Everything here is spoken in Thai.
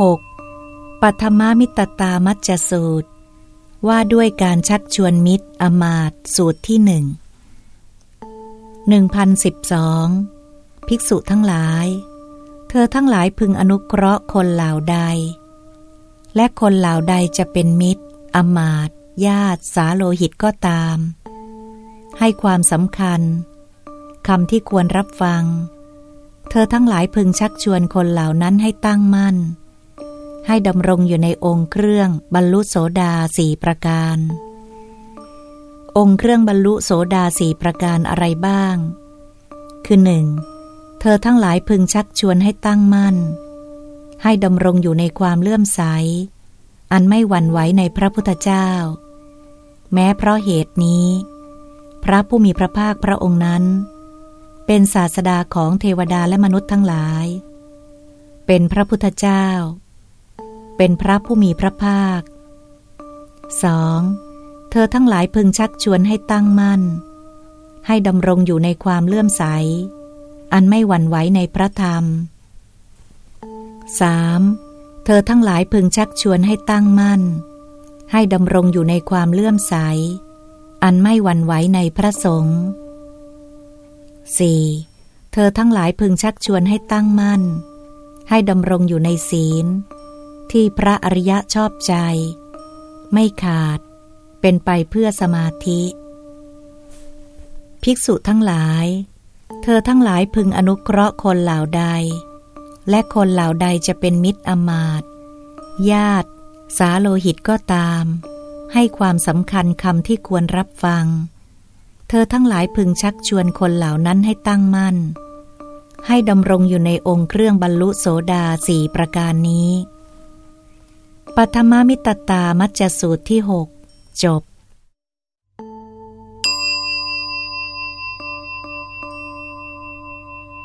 6. ปัทมมิตตามัจจสูตร ว่าด้วยการชักชวนมิตรอมาตสูตรที่หนึ่งหนึ่งพันสิบสองภิกษุทั้งหลาย เธอทั้งหลายพึงอนุเคราะห์คนเหล่าใด และคนเหล่าใดจะเป็นมิตร อมาตญาติ สาโลหิตก็ตาม ให้ความสำคัญคำที่ควรรับฟัง เธอทั้งหลายพึงชักชวนคนเหล่านั้นให้ตั้งมั่น ให้ดำรงอยู่ในองค์เครื่องบรรลุโสดาสี่ประการ องค์เครื่องบรรลุโสดาสี่ประการอะไรบ้าง คือหนึ่งเธอทั้งหลายพึงชักชวนให้ตั้งมั่น ให้ดำรงอยู่ในความเลื่อมใส อันไม่หวั่นไหวในพระพุทธเจ้า แม้เพราะเหตุนี้ พระผู้มีพระภาคพระองค์นั้น เป็นศาสดาของเทวดาและมนุษย์ทั้งหลาย เป็นพระพุทธเจ้า เป็นพระผู้มีพระภาค 2. เธอทั้งหลายพึงชักชวนให้ตั้งมั่น ให้ดำรงอยู่ในความเลื่อมใส อันไม่หวั่นไหวในพระธรรม 3. เธอทั้งหลายพึงชักชวนให้ตั้งมั่น ให้ดำรงอยู่ในความเลื่อมใส อันไม่หวั่นไหวในพระสงฆ์ 4. เธอทั้งหลายพึงชักชวนให้ตั้งมั่น ให้ดำรงอยู่ในศีล ที่พระอริยะชอบใจ ไม่ขาด เป็นไปเพื่อสมาธิ ภิกษุทั้งหลาย เธอทั้งหลายพึงอนุเคราะห์คนเหล่าใด และคนเหล่าใดจะเป็นมิตรอมาตญาติ สาโลหิตก็ตาม ให้ความสำคัญคำที่ควรรับฟัง เธอทั้งหลายพึงชักชวนคนเหล่านั้นให้ตั้งมั่นให้ดำรงอยู่ในองค์เครื่องบรรลุโสดาสี่ประการนี้ ปัทมามิตตามัจจสูตรที่หกจบ